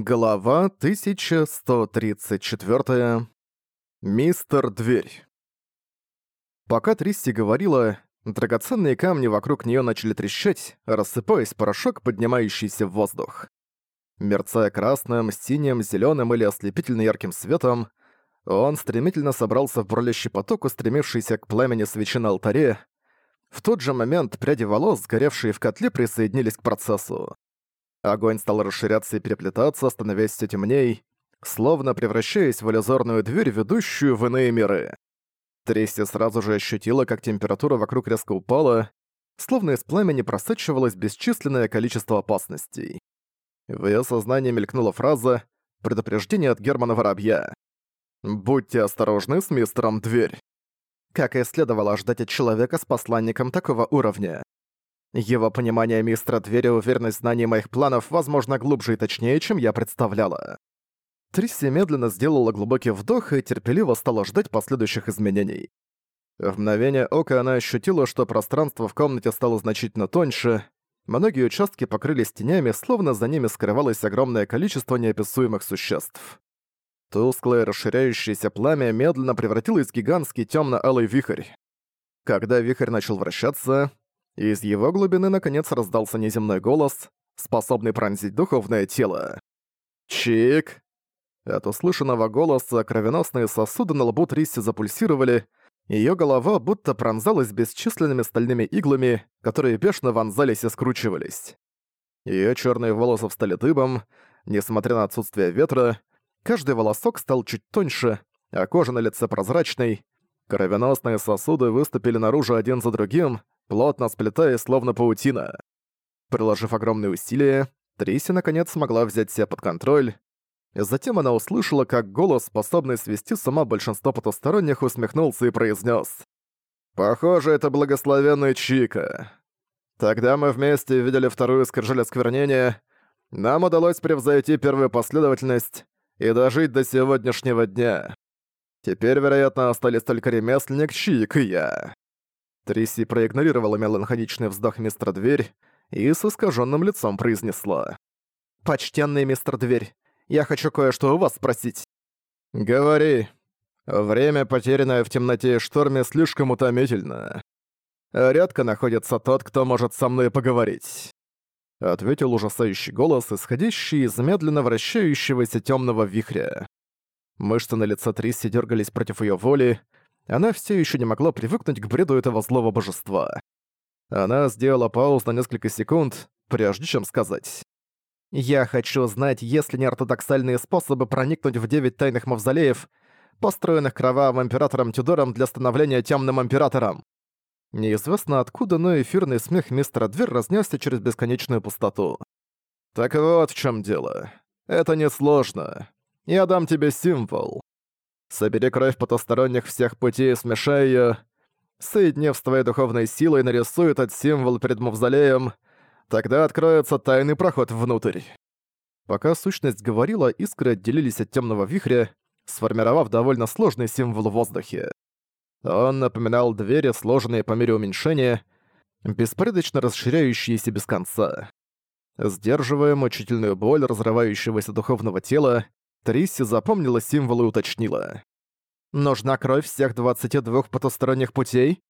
Глава 1134. Мистер Дверь. Пока Тристи говорила, драгоценные камни вокруг нее начали трещать, рассыпаясь порошок, поднимающийся в воздух. Мерцая красным, синим, зеленым или ослепительно ярким светом, он стремительно собрался в бурлящий поток, устремившийся к пламени свечи на алтаре. В тот же момент пряди волос, сгоревшие в котле, присоединились к процессу. Огонь стал расширяться и переплетаться, становясь все темней, словно превращаясь в иллюзорную дверь, ведущую в иные миры. Трести сразу же ощутила, как температура вокруг резко упала, словно из пламени просачивалось бесчисленное количество опасностей. В ее сознании мелькнула фраза «Предупреждение от Германа Воробья». «Будьте осторожны с мистером Дверь». Как и следовало ждать от человека с посланником такого уровня. Его понимание мистера Двери уверенность в моих планов, возможно, глубже и точнее, чем я представляла. Трисси медленно сделала глубокий вдох и терпеливо стала ждать последующих изменений. В мгновение ока она ощутила, что пространство в комнате стало значительно тоньше, многие участки покрылись тенями, словно за ними скрывалось огромное количество неописуемых существ. Тусклое расширяющееся пламя медленно превратилось в гигантский темно алый вихрь. Когда вихрь начал вращаться, и из его глубины наконец раздался неземной голос, способный пронзить духовное тело. «Чик!» От услышанного голоса кровеносные сосуды на лбу Трисси запульсировали, ее голова будто пронзалась бесчисленными стальными иглами, которые бешено вонзались и скручивались. Ее черные волосы встали дыбом, несмотря на отсутствие ветра, каждый волосок стал чуть тоньше, а кожа на лице прозрачной. Кровеносные сосуды выступили наружу один за другим, плотно сплетаясь, словно паутина. Приложив огромные усилия, Трейси наконец смогла взять себя под контроль. Затем она услышала, как голос, способный свести с ума большинство потусторонних, усмехнулся и произнес: «Похоже, это благословенный Чика. Тогда мы вместе видели вторую скрижаль осквернения. Нам удалось превзойти первую последовательность и дожить до сегодняшнего дня. Теперь, вероятно, остались только ремесленник Чик и я». Трисси проигнорировала меланхоличный вздох мистера Дверь и с искаженным лицом произнесла. «Почтенный мистер Дверь, я хочу кое-что у вас спросить». «Говори. Время, потерянное в темноте и шторме, слишком утомительно. Редко находится тот, кто может со мной поговорить». Ответил ужасающий голос, исходящий из медленно вращающегося темного вихря. Мышцы на лице Трисси дергались против ее воли, она все еще не могла привыкнуть к бреду этого злого божества. Она сделала паузу на несколько секунд, прежде чем сказать. «Я хочу знать, есть ли неортодоксальные способы проникнуть в девять тайных мавзолеев, построенных кровавым императором Тюдором для становления темным императором». Неизвестно откуда, но эфирный смех мистера Дверь разнесся через бесконечную пустоту. «Так вот в чем дело. Это несложно. Я дам тебе символ собери кровь потусторонних всех путей и смешай её, соединив с твоей духовной силой, нарисуй этот символ перед мавзолеем, тогда откроется тайный проход внутрь». Пока сущность говорила, искры отделились от темного вихря, сформировав довольно сложный символ в воздухе. Он напоминал двери, сложенные по мере уменьшения, беспорядочно расширяющиеся без конца. Сдерживая мучительную боль разрывающегося духовного тела, Трисси запомнила символы, и уточнила. «Нужна кровь всех 22 потусторонних путей?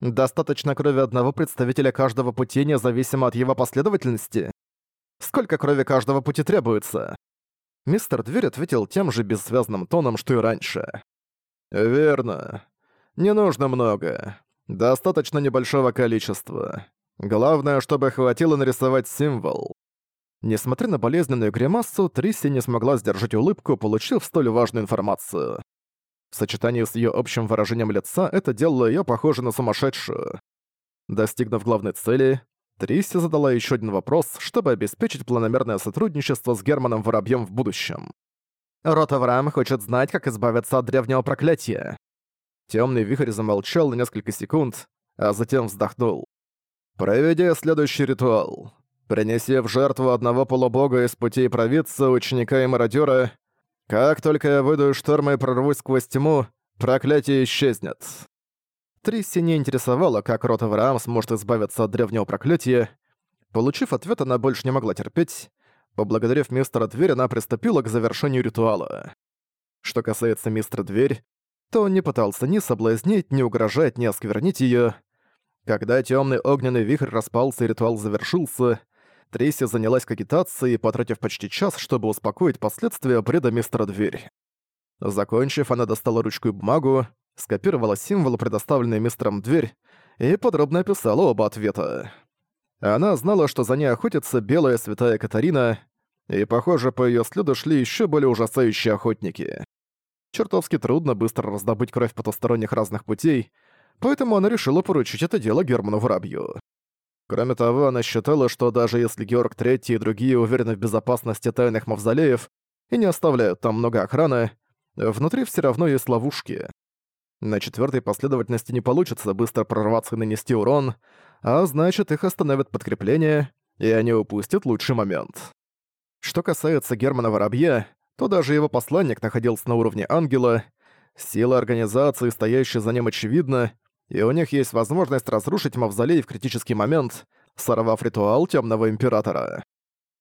Достаточно крови одного представителя каждого пути, независимо от его последовательности? Сколько крови каждого пути требуется?» Мистер Дверь ответил тем же бессвязным тоном, что и раньше. «Верно. Не нужно много. Достаточно небольшого количества. Главное, чтобы хватило нарисовать символ. Несмотря на болезненную гримасу, Трисси не смогла сдержать улыбку, получив столь важную информацию. В сочетании с ее общим выражением лица это делало ее похоже на сумасшедшую. Достигнув главной цели, Трисси задала еще один вопрос, чтобы обеспечить планомерное сотрудничество с Германом Воробьем в будущем. Рот Авраам хочет знать, как избавиться от древнего проклятия. Темный вихрь замолчал на несколько секунд, а затем вздохнул. «Проведя следующий ритуал принеся в жертву одного полубога из путей провидца, ученика и мародёра. Как только я выйду из шторма и прорвусь сквозь тьму, проклятие исчезнет. Трисси не интересовала, как рот Авраам сможет избавиться от древнего проклятия. Получив ответ, она больше не могла терпеть. Поблагодарив мистера Дверь, она приступила к завершению ритуала. Что касается мистера Дверь, то он не пытался ни соблазнить, ни угрожать, ни осквернить её. Когда тёмный огненный вихрь распался и ритуал завершился, Трейси занялась кагитацией, потратив почти час, чтобы успокоить последствия бреда мистера Дверь. Закончив, она достала ручку и бумагу, скопировала символ, предоставленный мистером Дверь, и подробно описала оба ответа. Она знала, что за ней охотится белая святая Катарина, и, похоже, по её следу шли ещё более ужасающие охотники. Чертовски трудно быстро раздобыть кровь потусторонних разных путей, поэтому она решила поручить это дело Герману Воробью. Кроме того, она считала, что даже если Георг III и другие уверены в безопасности тайных мавзолеев и не оставляют там много охраны, внутри все равно есть ловушки. На четвертой последовательности не получится быстро прорваться и нанести урон, а значит их остановят подкрепление, и они упустят лучший момент. Что касается Германа Воробья, то даже его посланник находился на уровне ангела, сила организации, стоящая за ним, очевидна, и у них есть возможность разрушить мавзолей в критический момент, сорвав ритуал Темного Императора.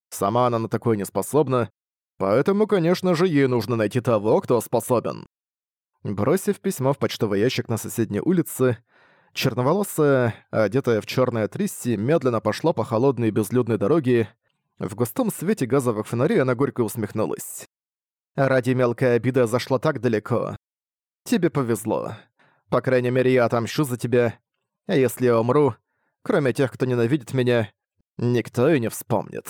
Сама она на такое не способна, поэтому, конечно же, ей нужно найти того, кто способен. Бросив письмо в почтовый ящик на соседней улице, черноволосая, одетая в черное трисси, медленно пошла по холодной и безлюдной дороге. В густом свете газовых фонарей она горько усмехнулась. Ради мелкой обиды зашла так далеко. Тебе повезло. По крайней мере, я отомщу за тебя. А если я умру, кроме тех, кто ненавидит меня, никто и не вспомнит».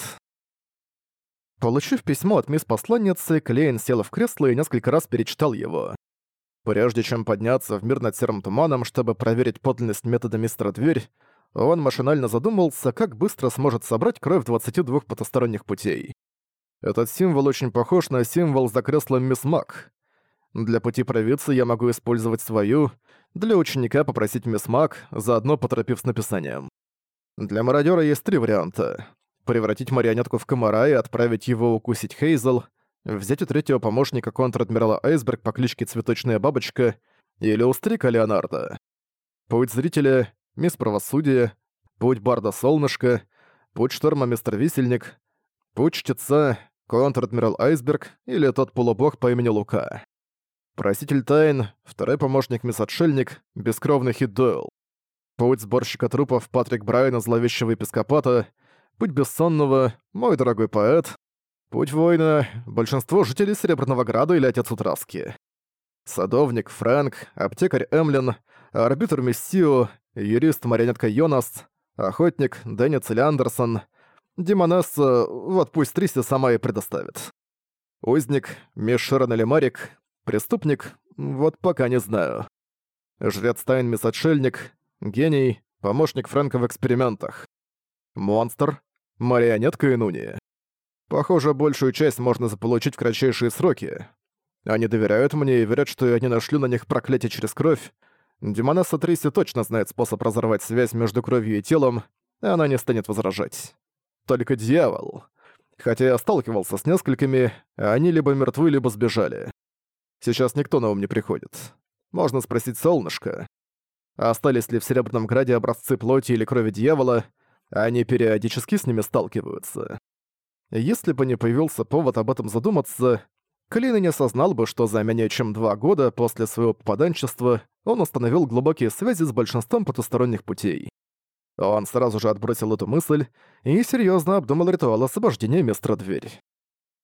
Получив письмо от мисс-посланницы, Клейн сел в кресло и несколько раз перечитал его. Прежде чем подняться в мир над серым туманом, чтобы проверить подлинность метода мистера Дверь, он машинально задумался, как быстро сможет собрать кровь 22 потусторонних путей. Этот символ очень похож на символ за креслом мисс Мак. Для пути провидца я могу использовать свою, для ученика попросить мисс Мак, заодно поторопив с написанием. Для мародёра есть три варианта. Превратить марионетку в комара и отправить его укусить Хейзел, взять у третьего помощника контр-адмирала Айсберг по кличке Цветочная Бабочка или Устрика Леонардо. Путь зрителя, мисс Правосудие, путь Барда Солнышко, путь Шторма Мистер Висельник, путь Чтеца, контр-адмирал Айсберг или тот полубог по имени Лука. Проситель Тайн, второй помощник Мисс-Отшельник, Бескровный Хит Дойл. Путь сборщика трупов Патрик Брайана Зловещего Епископата, Путь Бессонного, Мой Дорогой Поэт, Путь Воина, большинство жителей Серебряного Града или Отец Утраски. Садовник Фрэнк, аптекарь Эмлин, арбитр Мессио, юрист-марионетка Йонас, охотник Дэнни Андерсон, Демонесса, вот пусть Тристи сама и предоставит. Узник, Мишерон или Марик, Преступник? Вот пока не знаю. Жрец Тайнмис Отшельник, гений, помощник Фрэнка в экспериментах. Монстр, марионетка и Похоже, большую часть можно заполучить в кратчайшие сроки. Они доверяют мне и верят, что я не нашлю на них проклятие через кровь. Демонесса Триси точно знает способ разорвать связь между кровью и телом, и она не станет возражать. Только дьявол. Хотя я сталкивался с несколькими, а они либо мертвы, либо сбежали. Сейчас никто на ум не приходит. Можно спросить солнышко. Остались ли в Серебряном Граде образцы плоти или крови дьявола, они периодически с ними сталкиваются. Если бы не появился повод об этом задуматься, Клин не осознал бы, что за менее чем два года после своего попаданчества он установил глубокие связи с большинством потусторонних путей. Он сразу же отбросил эту мысль и серьезно обдумал ритуал освобождения мистера Дверь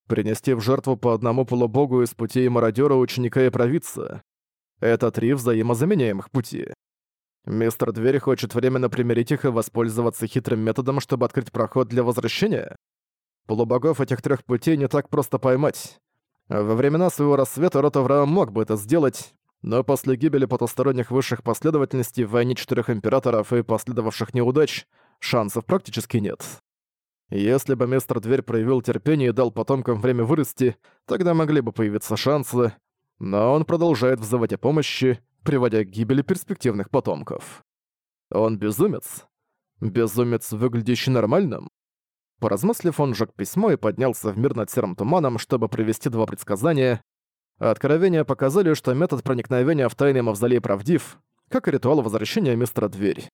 принести в жертву по одному полубогу из путей мародёра, ученика и провидца. Это три взаимозаменяемых пути. Мистер Дверь хочет временно примирить их и воспользоваться хитрым методом, чтобы открыть проход для возвращения. Полубогов этих трех путей не так просто поймать. Во времена своего рассвета род Авраам мог бы это сделать, но после гибели потусторонних высших последовательностей в войне четырех императоров и последовавших неудач шансов практически нет. Если бы мистер Дверь проявил терпение и дал потомкам время вырасти, тогда могли бы появиться шансы, но он продолжает взывать о помощи, приводя к гибели перспективных потомков. Он безумец. Безумец, выглядящий нормальным. Поразмыслив, он сжег письмо и поднялся в мир над серым туманом, чтобы привести два предсказания. Откровения показали, что метод проникновения в тайный мавзолей правдив, как и ритуал возвращения мистера Дверь.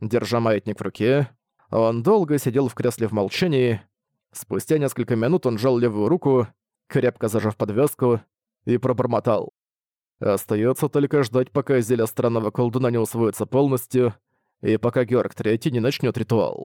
Держа маятник в руке, он долго сидел в кресле в молчании. Спустя несколько минут он жал левую руку, крепко зажав подвеску, и пробормотал. Остается только ждать, пока зелье странного колдуна не усвоится полностью, и пока Георг Третий не начнет ритуал.